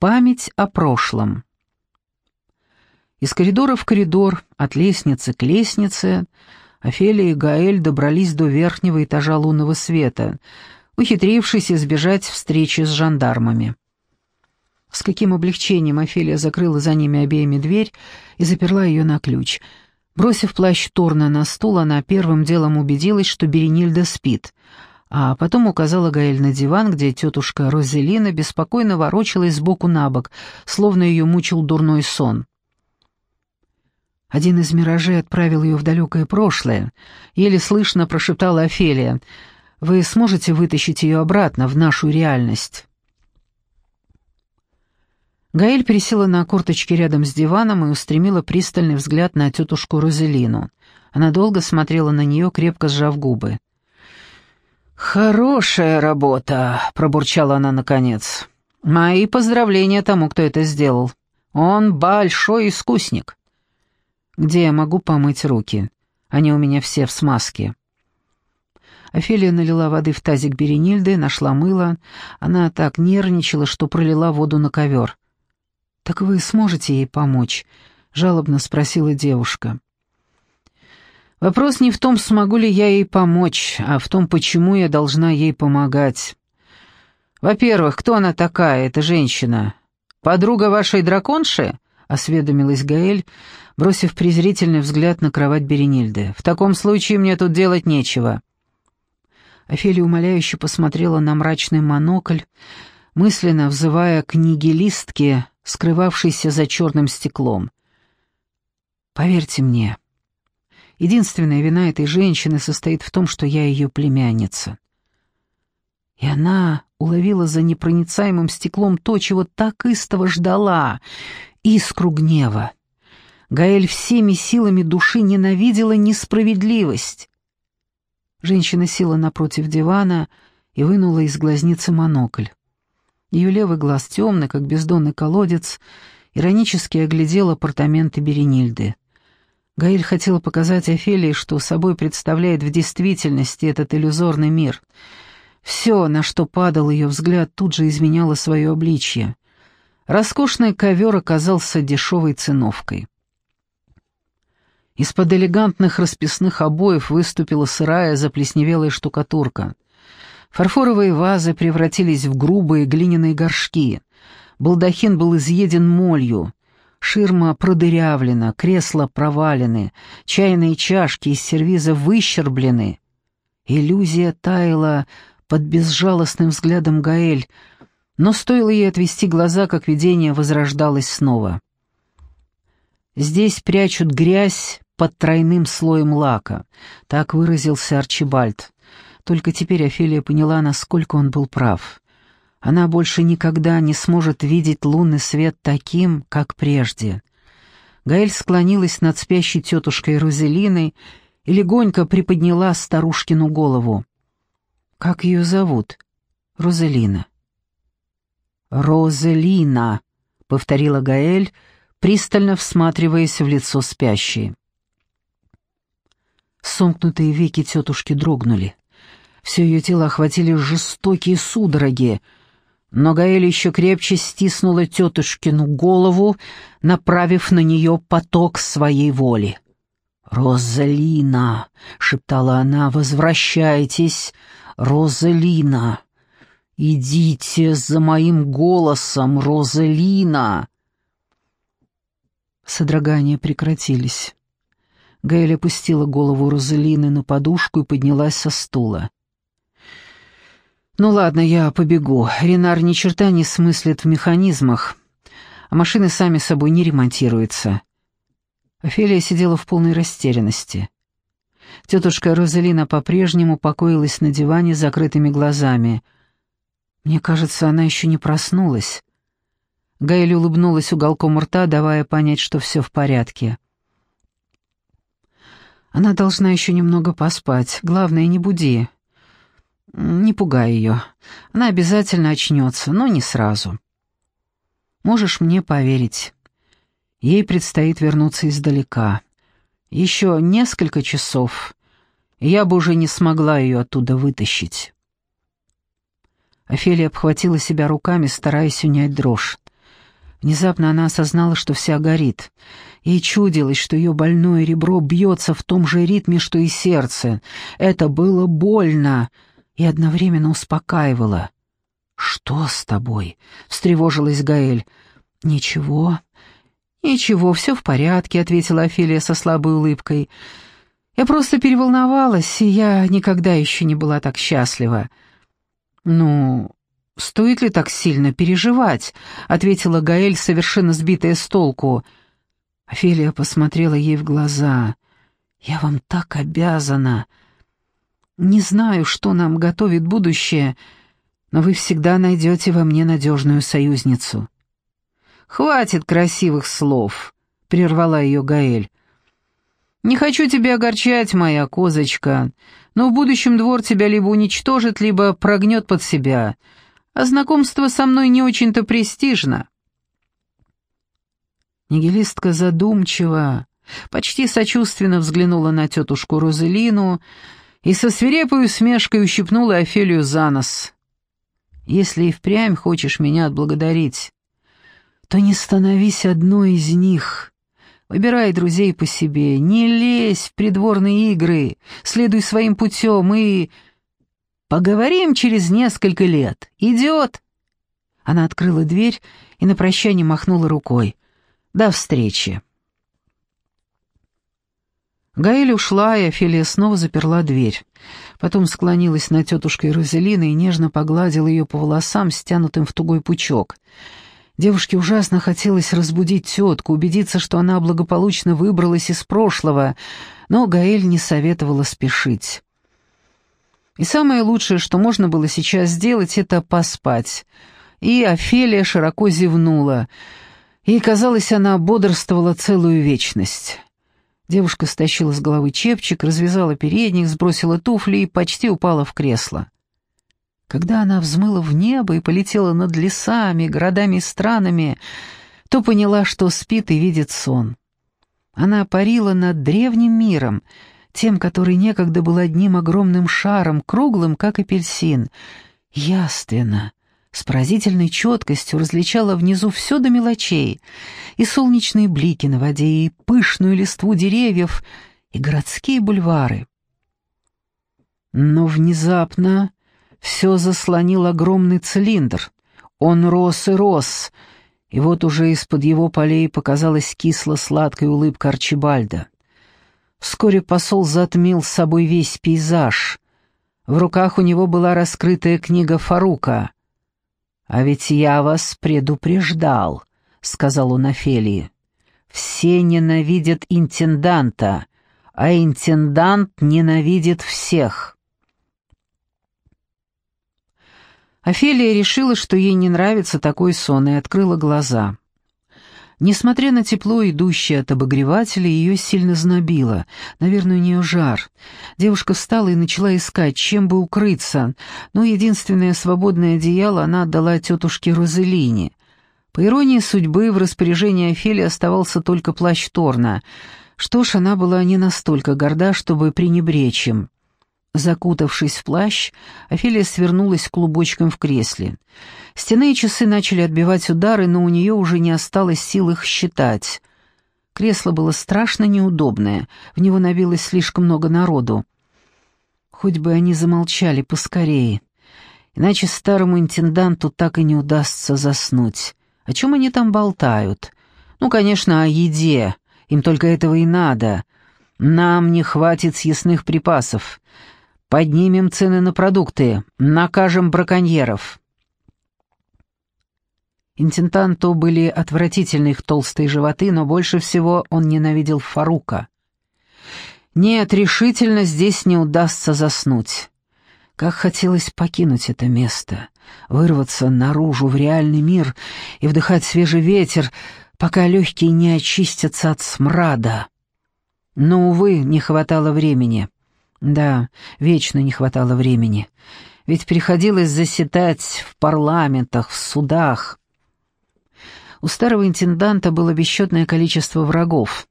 Память о прошлом. Из коридора в коридор, от лестницы к лестнице, Офелия и Гаэль добрались до верхнего этажа лунного света, ухитрившись избежать встречи с жандармами. С каким облегчением Офелия закрыла за ними обеими дверь и заперла ее на ключ. Бросив плащ Торна на стул, она первым делом убедилась, что Беренильда спит — а потом указала Гаэль на диван, где тетушка Розелина беспокойно ворочалась сбоку на бок, словно ее мучил дурной сон. Один из миражей отправил ее в далекое прошлое. Еле слышно прошептала Офелия. «Вы сможете вытащить ее обратно в нашу реальность?» Гаэль пересела на корточки рядом с диваном и устремила пристальный взгляд на тетушку Розелину. Она долго смотрела на нее, крепко сжав губы. «Хорошая работа», — пробурчала она наконец. «Мои поздравления тому, кто это сделал. Он большой искусник». «Где я могу помыть руки? Они у меня все в смазке». Офелия налила воды в тазик Беренильды, нашла мыло. Она так нервничала, что пролила воду на ковер. «Так вы сможете ей помочь?» — жалобно спросила девушка. Вопрос не в том, смогу ли я ей помочь, а в том, почему я должна ей помогать. Во-первых, кто она такая, эта женщина? Подруга вашей драконши? осведомилась Гаэль, бросив презрительный взгляд на кровать Беренильды. В таком случае мне тут делать нечего. Офелия умоляюще посмотрела на мрачный монокль, мысленно взывая к нигилистке, скрывавшейся за черным стеклом. «Поверьте мне, Единственная вина этой женщины состоит в том, что я ее племянница. И она уловила за непроницаемым стеклом то, чего так истово ждала — искру гнева. Гаэль всеми силами души ненавидела несправедливость. Женщина села напротив дивана и вынула из глазницы монокль. Ее левый глаз темный, как бездонный колодец, иронически оглядел апартаменты Беренильды. Гаиль хотела показать Офелии, что собой представляет в действительности этот иллюзорный мир. Все, на что падал ее взгляд, тут же изменяло свое обличье. Роскошный ковер оказался дешевой циновкой. Из-под элегантных расписных обоев выступила сырая заплесневелая штукатурка. Фарфоровые вазы превратились в грубые глиняные горшки. Балдахин был изъеден молью. Ширма продырявлена, кресла провалены, чайные чашки из сервиза выщерблены. Иллюзия таяла под безжалостным взглядом Гаэль, но стоило ей отвести глаза, как видение возрождалось снова. «Здесь прячут грязь под тройным слоем лака», — так выразился Арчибальд. Только теперь Офелия поняла, насколько он был прав. Она больше никогда не сможет видеть лунный свет таким, как прежде. Гаэль склонилась над спящей тетушкой Розелиной и легонько приподняла старушкину голову. «Как ее зовут?» «Розелина». «Розелина», — повторила Гаэль, пристально всматриваясь в лицо спящей. Сомкнутые веки тетушки дрогнули. Все ее тело охватили жестокие судороги — но Гаэль еще крепче стиснула тетушкину голову, направив на нее поток своей воли. «Розалина!» — шептала она, — «возвращайтесь, Розалина! Идите за моим голосом, Розалина!» Содрогания прекратились. Гаэль опустила голову Розалины на подушку и поднялась со стула. «Ну ладно, я побегу. Ренар ни черта не смыслит в механизмах, а машины сами собой не ремонтируются». Офелия сидела в полной растерянности. Тетушка Розалина по-прежнему покоилась на диване с закрытыми глазами. Мне кажется, она еще не проснулась. Гаэль улыбнулась уголком рта, давая понять, что все в порядке. Она должна еще немного поспать. Главное, не буди. Не пугай ее. Она обязательно очнется, но не сразу. Можешь мне поверить. Ей предстоит вернуться издалека. Еще несколько часов, я бы уже не смогла ее оттуда вытащить. Офелия обхватила себя руками, стараясь унять дрожь. Внезапно она осознала, что вся горит. Ей чудилось, что ее больное ребро бьется в том же ритме, что и сердце. Это было больно и одновременно успокаивало. «Что с тобой?» — встревожилась Гаэль. «Ничего, ничего, все в порядке», — ответила Офелия со слабой улыбкой. «Я просто переволновалась, и я никогда еще не была так счастлива». «Ну, стоит ли так сильно переживать?» — ответила Гаэль, совершенно сбитая с толку. Офелия посмотрела ей в глаза. «Я вам так обязана. Не знаю, что нам готовит будущее, но вы всегда найдете во мне надежную союзницу». «Хватит красивых слов», — прервала ее Гаэль. «Не хочу тебя огорчать, моя козочка, но в будущем двор тебя либо уничтожит, либо прогнет под себя, а знакомство со мной не очень-то престижно». Нигилистка задумчиво, почти сочувственно взглянула на тетушку Розелину и со свирепой усмешкой ущипнула Офелию за нос. «Если и впрямь хочешь меня отблагодарить, то не становись одной из них. Выбирай друзей по себе, не лезь в придворные игры, следуй своим путем и... Поговорим через несколько лет. Идет!» Она открыла дверь и на прощание махнула рукой. До встречи. Гаэль ушла, и Офелия снова заперла дверь. Потом склонилась над тетушкой Розелиной и нежно погладила ее по волосам, стянутым в тугой пучок. Девушке ужасно хотелось разбудить тетку, убедиться, что она благополучно выбралась из прошлого, но Гаэль не советовала спешить. И самое лучшее, что можно было сейчас сделать, это поспать. И Офелия широко зевнула — Ей казалось, она бодрствовала целую вечность. Девушка стащила с головы чепчик, развязала передник, сбросила туфли и почти упала в кресло. Когда она взмыла в небо и полетела над лесами, городами и странами, то поняла, что спит и видит сон. Она парила над древним миром, тем, который некогда был одним огромным шаром, круглым, как апельсин, яственно, с поразительной четкостью различала внизу все до мелочей, и солнечные блики на воде, и пышную листву деревьев, и городские бульвары. Но внезапно все заслонил огромный цилиндр. Он рос и рос, и вот уже из-под его полей показалась кисло-сладкая улыбка Арчибальда. Вскоре посол затмил с собой весь пейзаж. В руках у него была раскрытая книга Фарука — «А ведь я вас предупреждал», — сказал он Офелии. «Все ненавидят интенданта, а интендант ненавидит всех». Офелия решила, что ей не нравится такой сон, и открыла глаза. Несмотря на тепло, идущее от обогревателя, ее сильно знобило. Наверное, у нее жар. Девушка встала и начала искать, чем бы укрыться, но единственное свободное одеяло она отдала тетушке Розелине. По иронии судьбы, в распоряжении Офелии оставался только плащ Торна. Что ж, она была не настолько горда, чтобы пренебречь им. Закутавшись в плащ, Офелия свернулась клубочком в кресле. Стены и часы начали отбивать удары, но у нее уже не осталось сил их считать. Кресло было страшно неудобное, в него набилось слишком много народу. Хоть бы они замолчали поскорее, иначе старому интенданту так и не удастся заснуть. О чем они там болтают? Ну, конечно, о еде, им только этого и надо. Нам не хватит съестных припасов. Поднимем цены на продукты, накажем браконьеров. Интентанту были отвратительны их толстые животы, но больше всего он ненавидел Фарука. Нет, решительно здесь не удастся заснуть. Как хотелось покинуть это место, вырваться наружу в реальный мир и вдыхать свежий ветер, пока легкие не очистятся от смрада. Но, увы, не хватало времени. Да, вечно не хватало времени. Ведь приходилось заседать в парламентах, в судах. У старого интенданта было бесчетное количество врагов,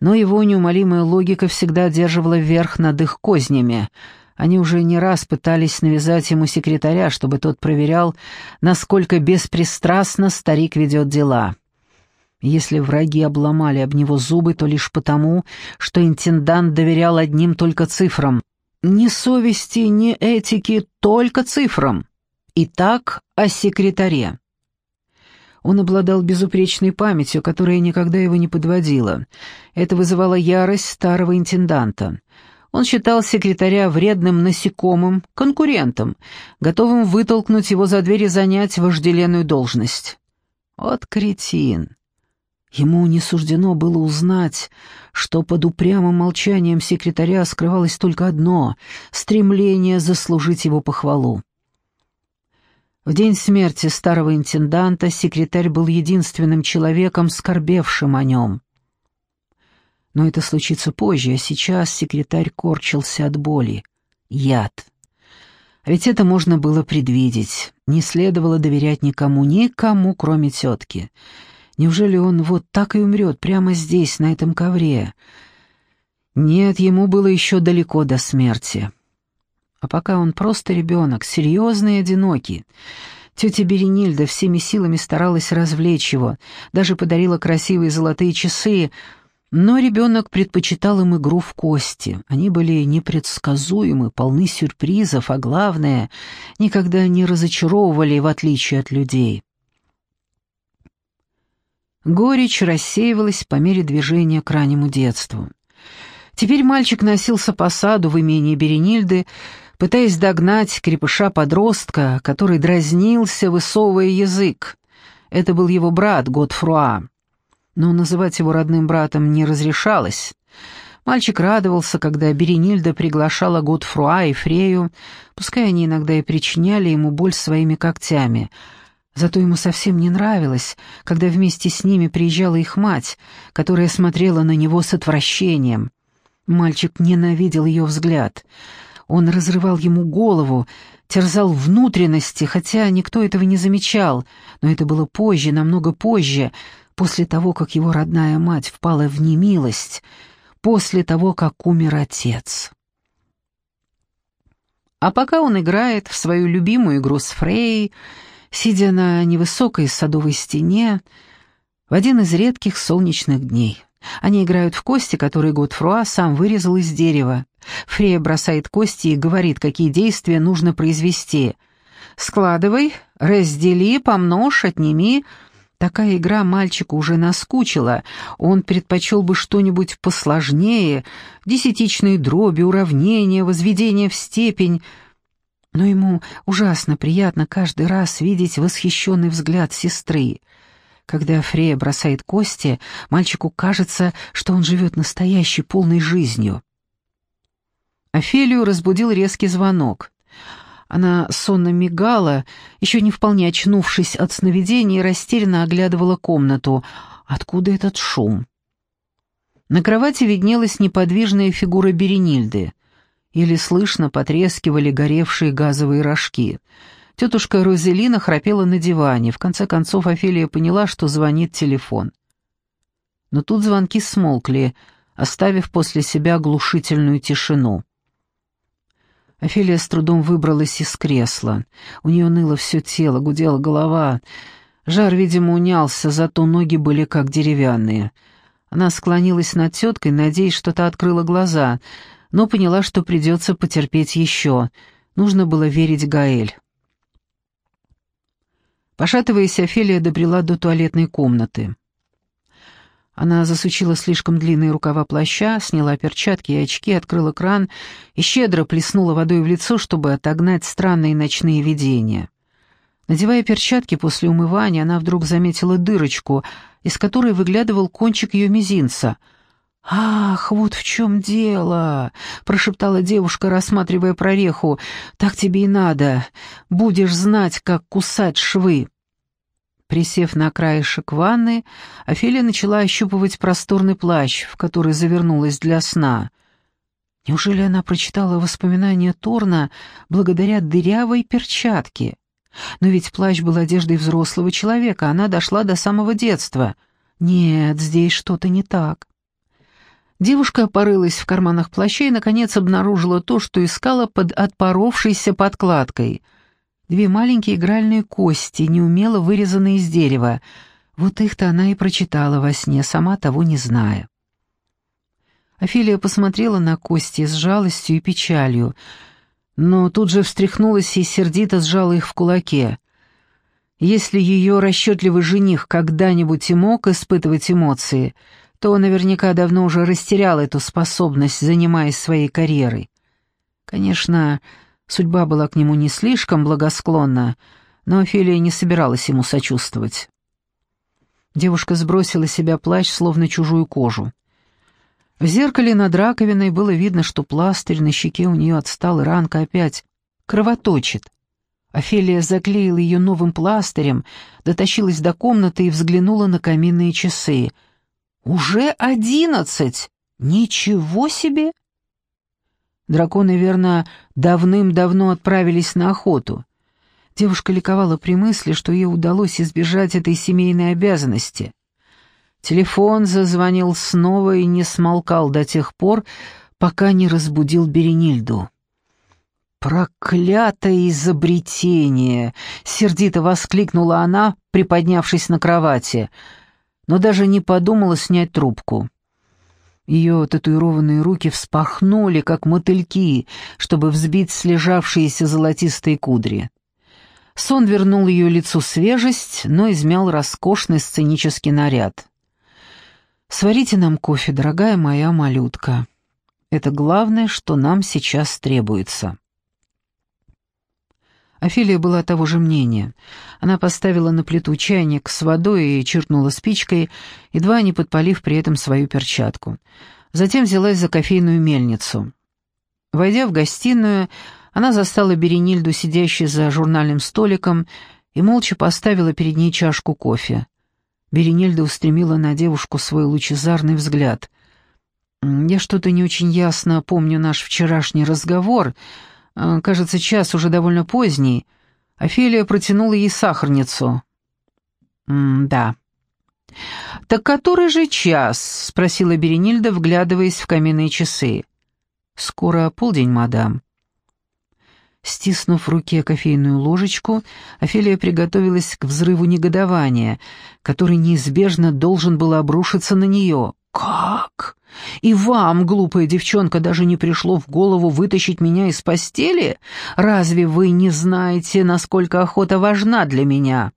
но его неумолимая логика всегда одерживала верх над их кознями. Они уже не раз пытались навязать ему секретаря, чтобы тот проверял, насколько беспристрастно старик ведет дела. Если враги обломали об него зубы, то лишь потому, что интендант доверял одним только цифрам. Ни совести, ни этики, только цифрам. Итак, о секретаре. Он обладал безупречной памятью, которая никогда его не подводила. Это вызывало ярость старого интенданта. Он считал секретаря вредным насекомым, конкурентом, готовым вытолкнуть его за дверь и занять вожделенную должность. Вот кретин. Ему не суждено было узнать, что под упрямым молчанием секретаря скрывалось только одно — стремление заслужить его похвалу. В день смерти старого интенданта секретарь был единственным человеком, скорбевшим о нем. Но это случится позже, а сейчас секретарь корчился от боли. Яд. А ведь это можно было предвидеть. Не следовало доверять никому, никому, кроме тетки. Неужели он вот так и умрет, прямо здесь, на этом ковре? Нет, ему было еще далеко до смерти. А пока он просто ребенок, серьезный и одинокий. Тетя Беренильда всеми силами старалась развлечь его, даже подарила красивые золотые часы, но ребенок предпочитал им игру в кости. Они были непредсказуемы, полны сюрпризов, а главное, никогда не разочаровывали, в отличие от людей. Горечь рассеивалась по мере движения к раннему детству. Теперь мальчик носился по саду в имении Беренильды, пытаясь догнать крепыша-подростка, который дразнился, высовывая язык. Это был его брат Готфруа. Но называть его родным братом не разрешалось. Мальчик радовался, когда Беренильда приглашала Готфруа и Фрею, пускай они иногда и причиняли ему боль своими когтями — Зато ему совсем не нравилось, когда вместе с ними приезжала их мать, которая смотрела на него с отвращением. Мальчик ненавидел ее взгляд. Он разрывал ему голову, терзал внутренности, хотя никто этого не замечал, но это было позже, намного позже, после того, как его родная мать впала в немилость, после того, как умер отец. А пока он играет в свою любимую игру с Фрей, сидя на невысокой садовой стене в один из редких солнечных дней. Они играют в кости, которые Готфруа сам вырезал из дерева. Фрея бросает кости и говорит, какие действия нужно произвести. «Складывай, раздели, помножь, отними». Такая игра мальчику уже наскучила. Он предпочел бы что-нибудь посложнее, десятичные дроби, уравнения, возведение в степень — но ему ужасно приятно каждый раз видеть восхищенный взгляд сестры. Когда Фрея бросает кости, мальчику кажется, что он живет настоящей полной жизнью. Офелию разбудил резкий звонок. Она сонно мигала, еще не вполне очнувшись от сновидения, растерянно оглядывала комнату. Откуда этот шум? На кровати виднелась неподвижная фигура Беренильды — или слышно потрескивали горевшие газовые рожки. Тетушка Розелина храпела на диване. В конце концов Офелия поняла, что звонит телефон. Но тут звонки смолкли, оставив после себя глушительную тишину. Офелия с трудом выбралась из кресла. У нее ныло все тело, гудела голова. Жар, видимо, унялся, зато ноги были как деревянные. Она склонилась над теткой, надеясь, что та открыла глаза — но поняла, что придется потерпеть еще. Нужно было верить Гаэль. Пошатываясь, Офелия добрела до туалетной комнаты. Она засучила слишком длинные рукава плаща, сняла перчатки и очки, открыла кран и щедро плеснула водой в лицо, чтобы отогнать странные ночные видения. Надевая перчатки после умывания, она вдруг заметила дырочку, из которой выглядывал кончик ее мизинца — «Ах, вот в чем дело!» — прошептала девушка, рассматривая прореху. «Так тебе и надо. Будешь знать, как кусать швы». Присев на краешек ванны, Офелия начала ощупывать просторный плащ, в который завернулась для сна. Неужели она прочитала воспоминания Торна благодаря дырявой перчатке? Но ведь плащ был одеждой взрослого человека, она дошла до самого детства. Нет, здесь что-то не так. Девушка порылась в карманах плаща и, наконец, обнаружила то, что искала под отпоровшейся подкладкой. Две маленькие игральные кости, неумело вырезанные из дерева. Вот их-то она и прочитала во сне, сама того не зная. Офелия посмотрела на Кости с жалостью и печалью, но тут же встряхнулась и сердито сжала их в кулаке. Если ее расчетливый жених когда-нибудь и мог испытывать эмоции, то наверняка давно уже растерял эту способность, занимаясь своей карьерой. Конечно, судьба была к нему не слишком благосклонна, но Офелия не собиралась ему сочувствовать. Девушка сбросила с себя плащ, словно чужую кожу. В зеркале над раковиной было видно, что пластырь на щеке у нее отстал, и ранка опять кровоточит. Офелия заклеила ее новым пластырем, дотащилась до комнаты и взглянула на каминные часы. «Уже одиннадцать! Ничего себе!» Драконы, верно, давным-давно отправились на охоту. Девушка ликовала при мысли, что ей удалось избежать этой семейной обязанности. Телефон зазвонил снова и не смолкал до тех пор, пока не разбудил Беренильду. «Проклятое изобретение!» — сердито воскликнула она, приподнявшись на кровати, но даже не подумала снять трубку. Ее татуированные руки вспахнули, как мотыльки, чтобы взбить слежавшиеся золотистые кудри. Сон вернул ее лицу свежесть, но измял роскошный сценический наряд. «Сварите нам кофе, дорогая моя малютка. Это главное, что нам сейчас требуется». Офелия была того же мнения. Она поставила на плиту чайник с водой и чиркнула спичкой, едва не подпалив при этом свою перчатку. Затем взялась за кофейную мельницу. Войдя в гостиную, она застала Беренильду, сидящей за журнальным столиком, и молча поставила перед ней чашку кофе. Беренильда устремила на девушку свой лучезарный взгляд. «Я что-то не очень ясно помню наш вчерашний разговор», кажется, час уже довольно поздний. Офелия протянула ей сахарницу. «М-да». «Так который же час?» — спросила Беренильда, вглядываясь в каменные часы. «Скоро полдень, мадам». Стиснув в руке кофейную ложечку, Офелия приготовилась к взрыву негодования, который неизбежно должен был обрушиться на нее. «Как? И вам, глупая девчонка, даже не пришло в голову вытащить меня из постели? Разве вы не знаете, насколько охота важна для меня?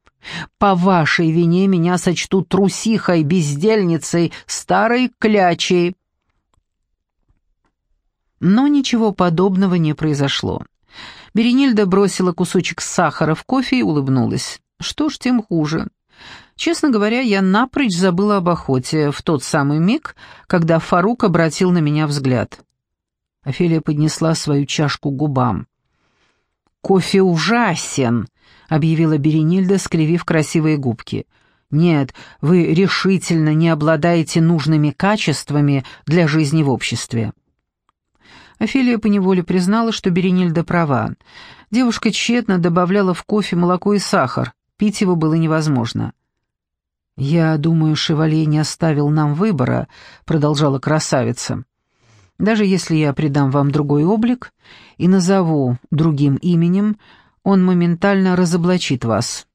По вашей вине меня сочтут трусихой, бездельницей, старой клячей». Но ничего подобного не произошло. Беренильда бросила кусочек сахара в кофе и улыбнулась. «Что ж, тем хуже. Честно говоря, я напрочь забыла об охоте в тот самый миг, когда Фарук обратил на меня взгляд. Офелия поднесла свою чашку к губам. «Кофе ужасен!» — объявила Беренильда, скривив красивые губки. «Нет, вы решительно не обладаете нужными качествами для жизни в обществе». Офелия поневоле признала, что Беренильда права. Девушка тщетно добавляла в кофе молоко и сахар, пить его было невозможно. «Я думаю, Шевале не оставил нам выбора», — продолжала красавица. «Даже если я придам вам другой облик и назову другим именем, он моментально разоблачит вас.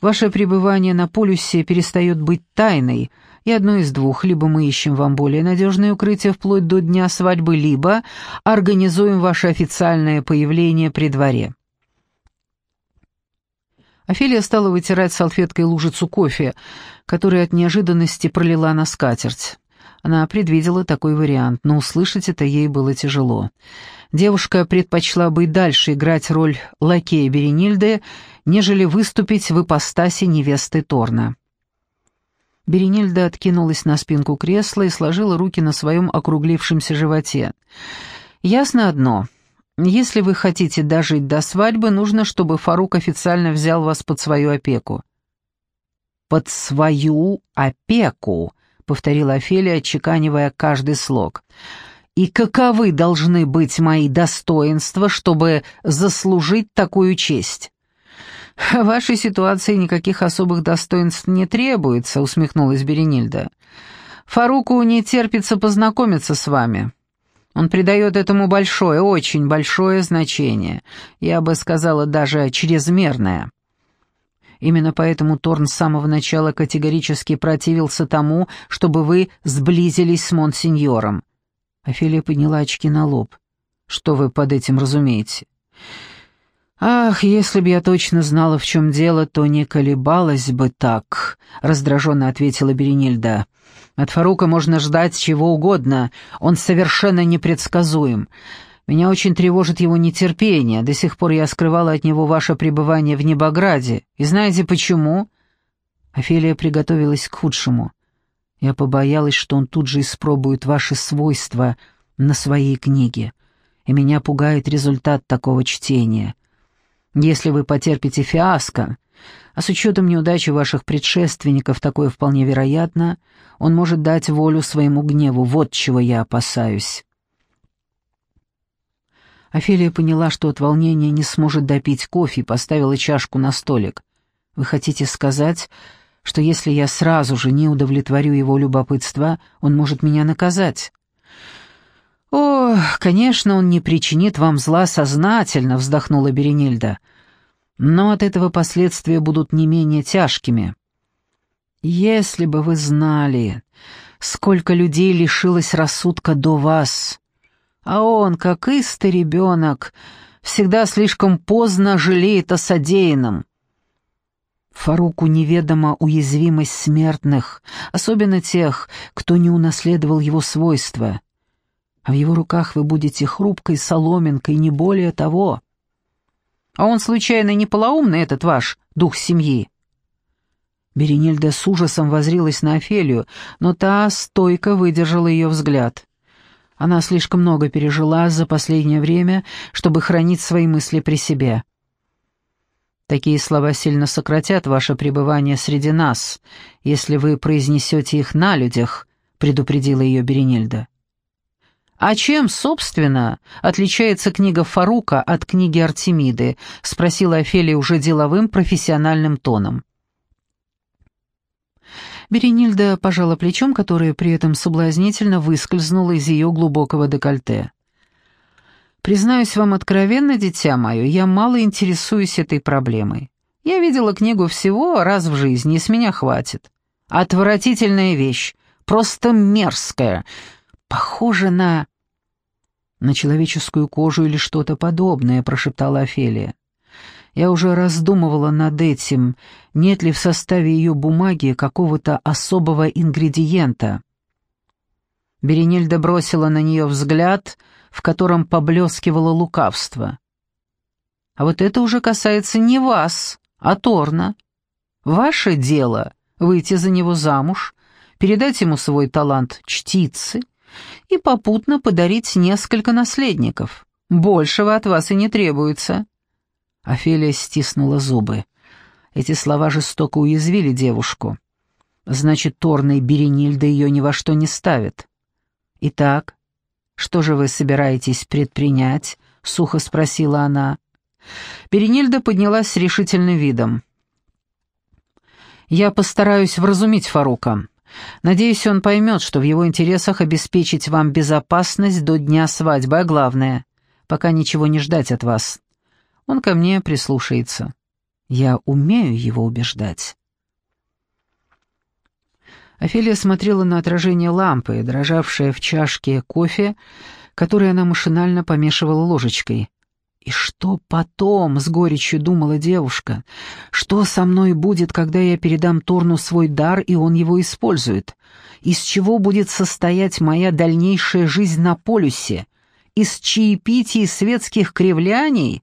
Ваше пребывание на полюсе перестает быть тайной, и одно из двух, либо мы ищем вам более надежное укрытие вплоть до дня свадьбы, либо организуем ваше официальное появление при дворе». Офелия стала вытирать салфеткой лужицу кофе, которую от неожиданности пролила на скатерть. Она предвидела такой вариант, но услышать это ей было тяжело. Девушка предпочла бы и дальше играть роль лакея Беренильды, нежели выступить в ипостаси невесты Торна. Беренильда откинулась на спинку кресла и сложила руки на своем округлившемся животе. «Ясно одно. Если вы хотите дожить до свадьбы, нужно, чтобы Фарук официально взял вас под свою опеку». «Под свою опеку», — повторила Офелия, отчеканивая каждый слог. «И каковы должны быть мои достоинства, чтобы заслужить такую честь?» «В вашей ситуации никаких особых достоинств не требуется», — усмехнулась Беренильда. «Фаруку не терпится познакомиться с вами. Он придает этому большое, очень большое значение, я бы сказала, даже чрезмерное. Именно поэтому Торн с самого начала категорически противился тому, чтобы вы сблизились с монсеньором. Офелия подняла очки на лоб. Что вы под этим разумеете? «Ах, если бы я точно знала, в чем дело, то не колебалась бы так», — раздраженно ответила Беренильда. «От Фарука можно ждать чего угодно, он совершенно непредсказуем. Меня очень тревожит его нетерпение, до сих пор я скрывала от него ваше пребывание в Небограде. И знаете почему?» Офелия приготовилась к худшему. «Я побоялась, что он тут же испробует ваши свойства на своей книге, и меня пугает результат такого чтения». Если вы потерпите фиаско, а с учетом неудачи ваших предшественников такое вполне вероятно, он может дать волю своему гневу, вот чего я опасаюсь». Офелия поняла, что от волнения не сможет допить кофе и поставила чашку на столик. «Вы хотите сказать, что если я сразу же не удовлетворю его любопытства, он может меня наказать?» «О, конечно, он не причинит вам зла сознательно», — вздохнула Беренильда. «Но от этого последствия будут не менее тяжкими. Если бы вы знали, сколько людей лишилось рассудка до вас, а он, как истый ребенок, всегда слишком поздно жалеет о содеянном». Фаруку неведома уязвимость смертных, особенно тех, кто не унаследовал его свойства а в его руках вы будете хрупкой соломинкой, не более того. А он случайно не полоумный, этот ваш дух семьи?» Беренильда с ужасом возрилась на Офелию, но та стойко выдержала ее взгляд. Она слишком много пережила за последнее время, чтобы хранить свои мысли при себе. Такие слова сильно сократят ваше пребывание среди нас, если вы произнесете их на людях, предупредила ее Беренильда. «А чем, собственно, отличается книга Фарука от книги Артемиды?» — спросила Офелия уже деловым, профессиональным тоном. Беренильда пожала плечом, которое при этом соблазнительно выскользнуло из ее глубокого декольте. «Признаюсь вам откровенно, дитя мое, я мало интересуюсь этой проблемой. Я видела книгу всего раз в жизни, и с меня хватит. Отвратительная вещь, просто мерзкая, похоже на...» «На человеческую кожу или что-то подобное», — прошептала Офелия. «Я уже раздумывала над этим, нет ли в составе ее бумаги какого-то особого ингредиента». Беренильда бросила на нее взгляд, в котором поблескивало лукавство. «А вот это уже касается не вас, а Торна. Ваше дело — выйти за него замуж, передать ему свой талант чтицы, и попутно подарить несколько наследников. Большего от вас и не требуется». Офелия стиснула зубы. Эти слова жестоко уязвили девушку. Значит, Торна Беренильда ее ни во что не ставят. «Итак, что же вы собираетесь предпринять?» — сухо спросила она. Беренильда поднялась с решительным видом. «Я постараюсь вразумить Фарука. Надеюсь, он поймет, что в его интересах обеспечить вам безопасность до дня свадьбы, а главное, пока ничего не ждать от вас. Он ко мне прислушается. Я умею его убеждать». Офелия смотрела на отражение лампы, дрожавшее в чашке кофе, который она машинально помешивала ложечкой. «И что потом?» — с горечью думала девушка. «Что со мной будет, когда я передам Торну свой дар, и он его использует? Из чего будет состоять моя дальнейшая жизнь на полюсе? Из чаепитий светских кривляний?»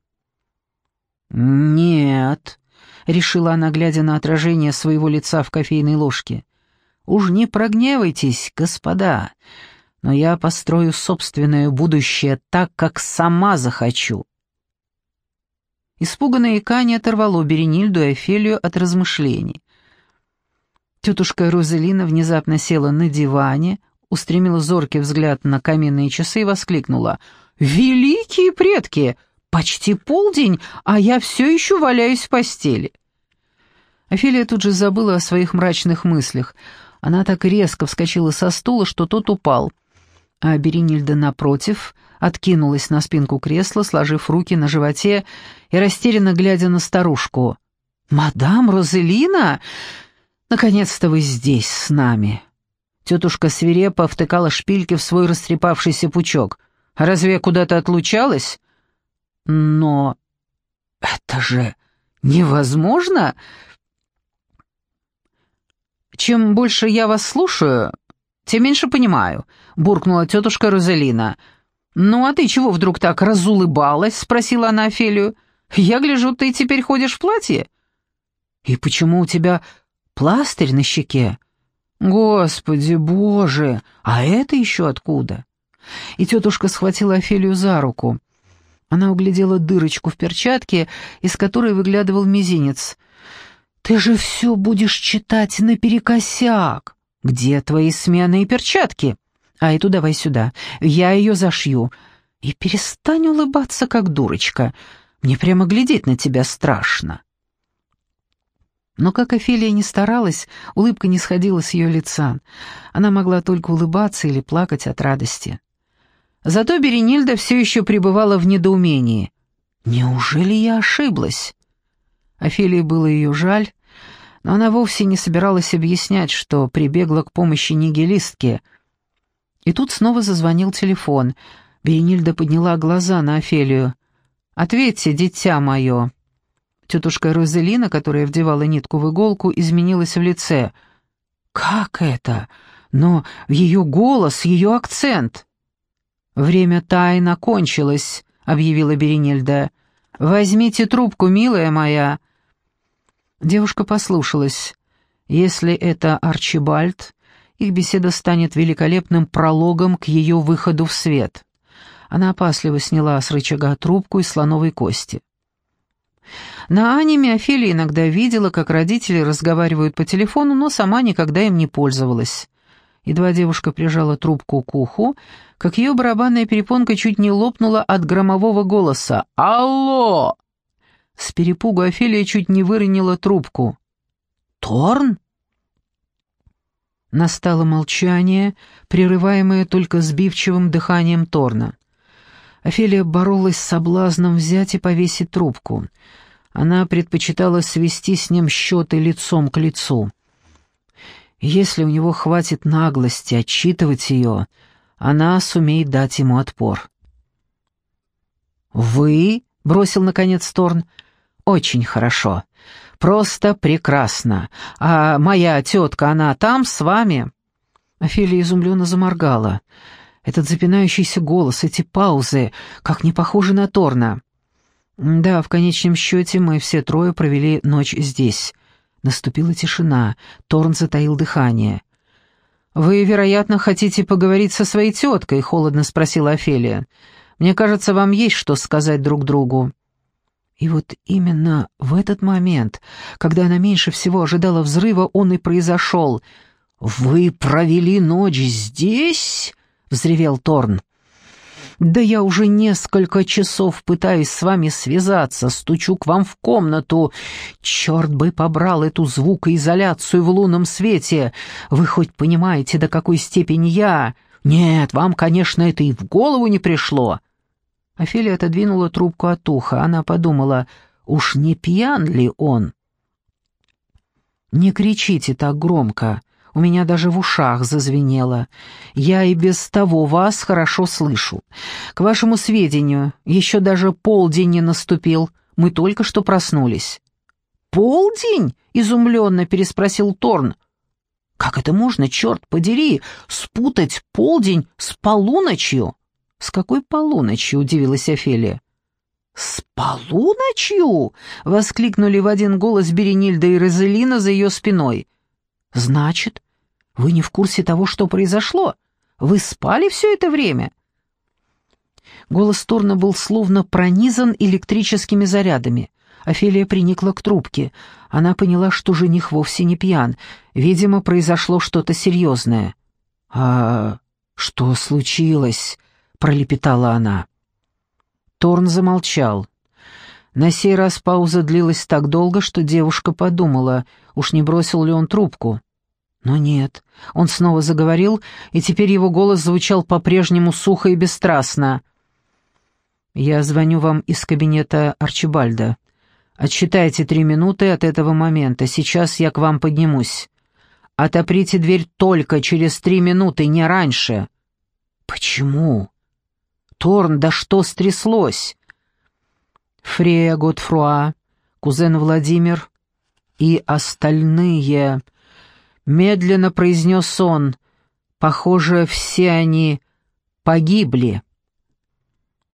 «Нет», — решила она, глядя на отражение своего лица в кофейной ложке. «Уж не прогневайтесь, господа, но я построю собственное будущее так, как сама захочу». Испуганное икание оторвало Беренильду и Офелию от размышлений. Тетушка Розелина внезапно села на диване, устремила зоркий взгляд на каменные часы и воскликнула. «Великие предки! Почти полдень, а я все еще валяюсь в постели!» Офелия тут же забыла о своих мрачных мыслях. Она так резко вскочила со стула, что тот упал. А Беренильда, напротив, откинулась на спинку кресла, сложив руки на животе и растерянно глядя на старушку. «Мадам Розелина? Наконец-то вы здесь, с нами!» Тетушка свирепо втыкала шпильки в свой растрепавшийся пучок. «Разве я куда-то отлучалась?» «Но это же невозможно!» «Чем больше я вас слушаю, тем меньше понимаю», — буркнула тетушка Розелина. «Ну, а ты чего вдруг так разулыбалась?» — спросила она Офелию. «Я гляжу, ты теперь ходишь в платье?» «И почему у тебя пластырь на щеке?» «Господи, боже! А это еще откуда?» И тетушка схватила Офелию за руку. Она углядела дырочку в перчатке, из которой выглядывал мизинец. «Ты же все будешь читать наперекосяк! Где твои сменные перчатки? А эту давай сюда, я ее зашью. И перестань улыбаться, как дурочка. Мне прямо глядеть на тебя страшно». Но как Офелия не старалась, улыбка не сходила с ее лица. Она могла только улыбаться или плакать от радости. Зато Беренильда все еще пребывала в недоумении. «Неужели я ошиблась?» Офелии было ее жаль, но она вовсе не собиралась объяснять, что прибегла к помощи нигилистки. И тут снова зазвонил телефон. Беренильда подняла глаза на Офелию. «Ответьте, дитя мое!» Тетушка Розелина, которая вдевала нитку в иголку, изменилась в лице. «Как это? Но ее голос, ее акцент...» «Время тайна кончилось», — объявила Беренильда. «Возьмите трубку, милая моя». Девушка послушалась. Если это Арчибальд, их беседа станет великолепным прологом к ее выходу в свет. Она опасливо сняла с рычага трубку из слоновой кости. На аниме Офелия иногда видела, как родители разговаривают по телефону, но сама никогда им не пользовалась. Едва девушка прижала трубку к уху, как ее барабанная перепонка чуть не лопнула от громового голоса «Алло!». С перепугу Офелия чуть не выронила трубку. «Торн?» Настало молчание, прерываемое только сбивчивым дыханием Торна. Офелия боролась с соблазном взять и повесить трубку. Она предпочитала свести с ним счеты лицом к лицу. Если у него хватит наглости отчитывать ее, она сумеет дать ему отпор. «Вы?» — бросил наконец Торн. «Очень хорошо. Просто прекрасно. А моя тетка, она там с вами?» Офелия изумленно заморгала. Этот запинающийся голос, эти паузы, как не похожи на Торна. Да, в конечном счете мы все трое провели ночь здесь. Наступила тишина. Торн затаил дыхание. «Вы, вероятно, хотите поговорить со своей теткой?» — холодно спросила Офелия. «Мне кажется, вам есть что сказать друг другу». И вот именно в этот момент, когда она меньше всего ожидала взрыва, он и произошел. «Вы провели ночь здесь?» — взревел Торн. «Да я уже несколько часов пытаюсь с вами связаться, стучу к вам в комнату. Черт бы побрал эту звукоизоляцию в лунном свете. Вы хоть понимаете, до какой степени я... Нет, вам, конечно, это и в голову не пришло». Офелия отодвинула трубку от уха. Она подумала, уж не пьян ли он? «Не кричите так громко. У меня даже в ушах зазвенело. Я и без того вас хорошо слышу. К вашему сведению, еще даже полдень не наступил. Мы только что проснулись». «Полдень?» — изумленно переспросил Торн. «Как это можно, черт подери, спутать полдень с полуночью?» «С какой полуночью?» — удивилась Офелия. «С полуночью?» — воскликнули в один голос Беренильда и Розелина за ее спиной. «Значит, вы не в курсе того, что произошло? Вы спали все это время?» Голос Торна был словно пронизан электрическими зарядами. Офелия приникла к трубке. Она поняла, что жених вовсе не пьян. Видимо, произошло что-то серьезное. «А что случилось?» — пролепетала она. Торн замолчал. На сей раз пауза длилась так долго, что девушка подумала, уж не бросил ли он трубку. Но нет, он снова заговорил, и теперь его голос звучал по-прежнему сухо и бесстрастно. «Я звоню вам из кабинета Арчибальда. Отсчитайте три минуты от этого момента. Сейчас я к вам поднимусь. Отоприте дверь только через три минуты, не раньше. Почему? Торн, да что стряслось? Фрея Готфруа, кузен Владимир и остальные. Медленно произнес он. Похоже, все они погибли.